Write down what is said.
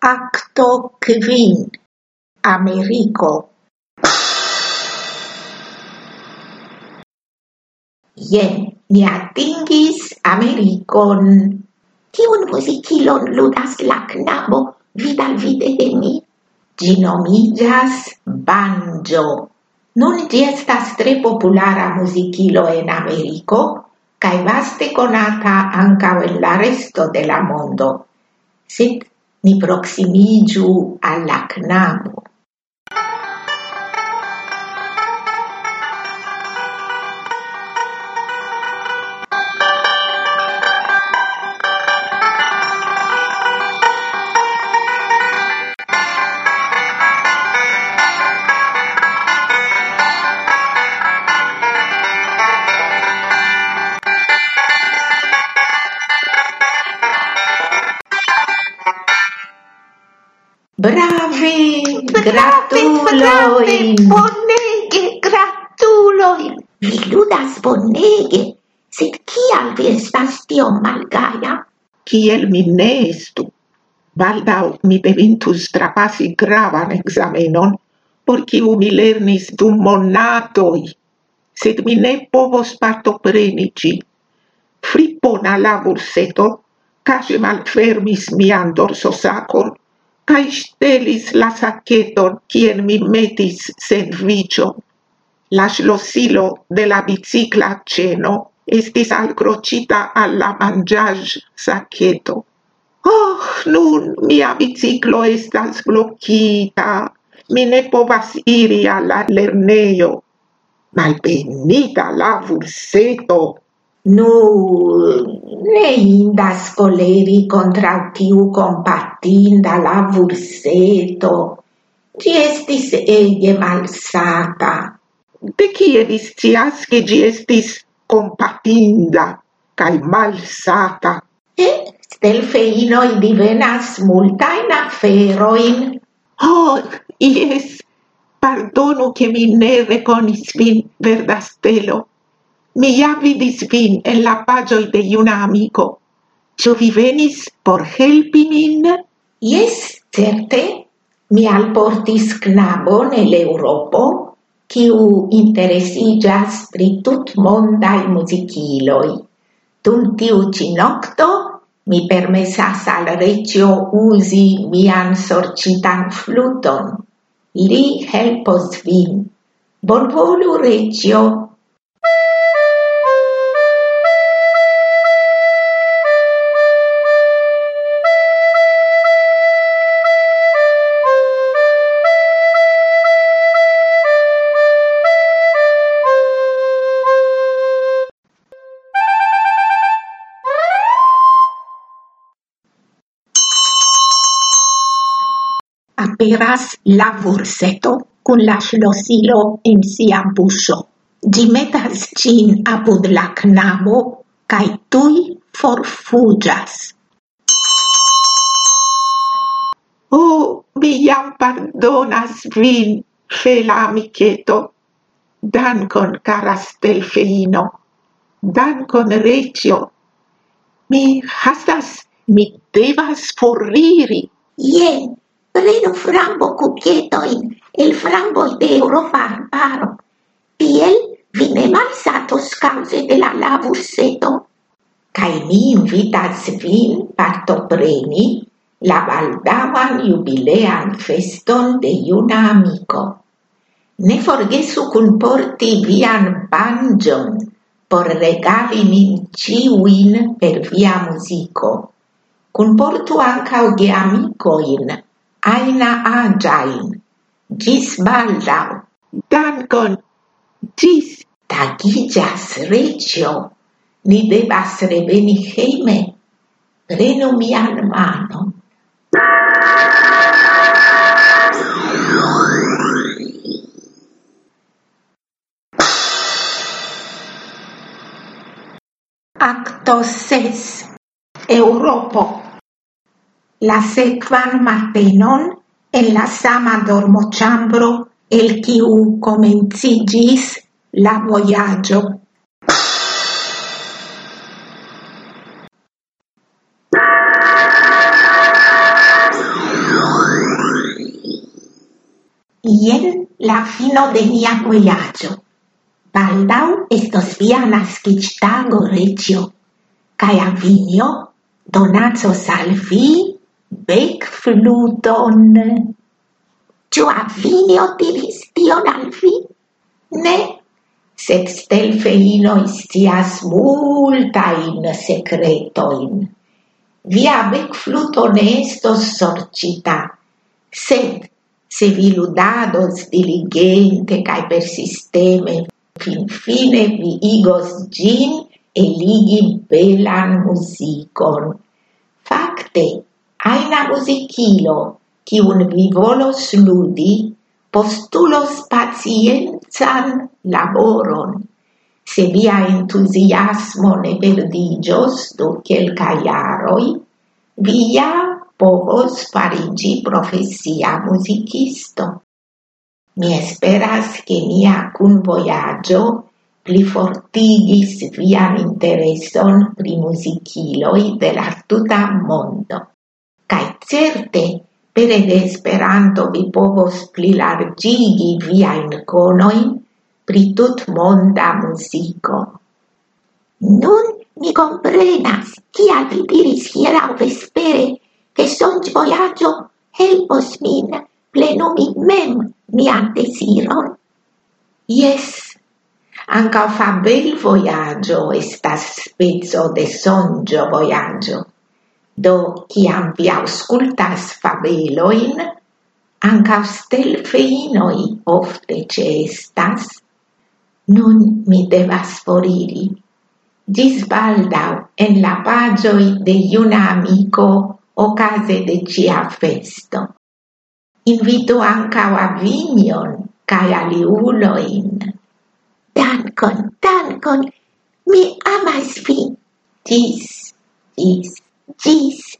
Acto Quin Americo Jen, ni atingis Amerikon. Tiun muzikilon ludas la knabo vidal vide de mi. Gi nomigas banjo. Nun gi estas tre populara muzikilo en Ameriko, cae vaste conata ancao en la resto de la mondo. Sed ni proximigiu alla knabo. gratuloi. Bonege, gratuloi. Vi ludas bonege, sed kial vi estas tiom malgaja? Kiel mi ne estu? Baldau mi devintus trapasi gravan examenon, por kiu mi lernis dum monatoi, sed mi ne povos partopreni ĝin. Frippona la burseto, case malfermis mian dorsosacon, cae stelis la saccheton cien mi metis servicio. La slosilo de la bicicla ceno estis alcrocita alla mangiage sacchetto. Oh, nun mia biciclo estas bloccita. mi ne povas iri alla lerneio. Malbenita la vulseto! nu ne indas coleri contra tiu compatinda lavurseto. Gi estis ege malsata. De kie vi scias che gi estis compatinda cae malsata? E stelfeinoi divenas multain aferoin. Oh, yes, pardonu che mi ne reconis vin, verdastelo mi ja vidis vin en la pagioi de iuna amico. Cio vi venis por helpi min? Yes, certe. Mi alportis knabon el Europo, kiu interesigas pri tutmondaj musiciloi. Dum tiu ci nocto, mi permesas al reĝo uzi mian sorcitan fluton. Li helpos vin. Bonvolu, reĝo, aperas la vorseto con la slosilo in sia buso. Gi metas cin apud la knabo cae tui forfugas. Oh, mi jam pardonas vin, fela amiceto. Dankon, cara stelfeino. Dankon, recio. Mi hastas, mi devas foriri. Jen, yeah prenu frambo cucchetoin el frambo de Europa arbaro. Tiel vi ne malsatos cause de la lavurseto. Cai mi invitas vin partopreni la baldavan jubilean feston de iuna amico. Ne forgesu cun porti vian banjon por regali nin ciuin per via musico. Cun portu ancau ge amicoin Aina Ajain, Gis Baldaŭ, Dankon, ĝis tagiĝas reĝo, ni devas reveni hejme, prenu mian manon. Acto 6 Europo la sequan matenon en la sama dormoĉambro el kiu comencigis la voyaggio. Ien la fino de mia voyaggio. Baldau estos via naskiĝtago, reĝo, kaj avinjo donacos al salvi becfluton. Ĉu Afinjo diris tion al vi? Ne, sed stelfeino istias multa in secretoin. Via becfluto ne estos sorcita, sed se vi ludados diligente cae persisteme, finfine vi igos gin eligi belan musicon. Fakte, aina muzikilo, kiun vi volos ludi, postulos paciencan laboron. Se via entusiasmo ne perdigios do quelca iaroi, via povos farigi profesia musicisto. Mi esperas che mia cun voyaggio pli fortigis vian intereson pri musiciloi de la tuta mondo. Cae certe, pere de Esperanto vi povos via in conoin pri tut monda musico. Nun mi comprenas kial vi diris hieraŭ vespere che son voyaggio helpos min plenumi mem mian desiron. Yes, anca fabel voyaggio estas spezzo de sonjo voyaggio. Do, ciam vi auscultas fabeloin, ancau stelfeinoi ofte ce estas, nun mi devas foriri. Gis baldau en la pagioi de iuna amico ocase de cia festo. Invito anca a vinion cae aliuloin. Dankon, dankon, mi amas vi. Gis, gis. Jeez.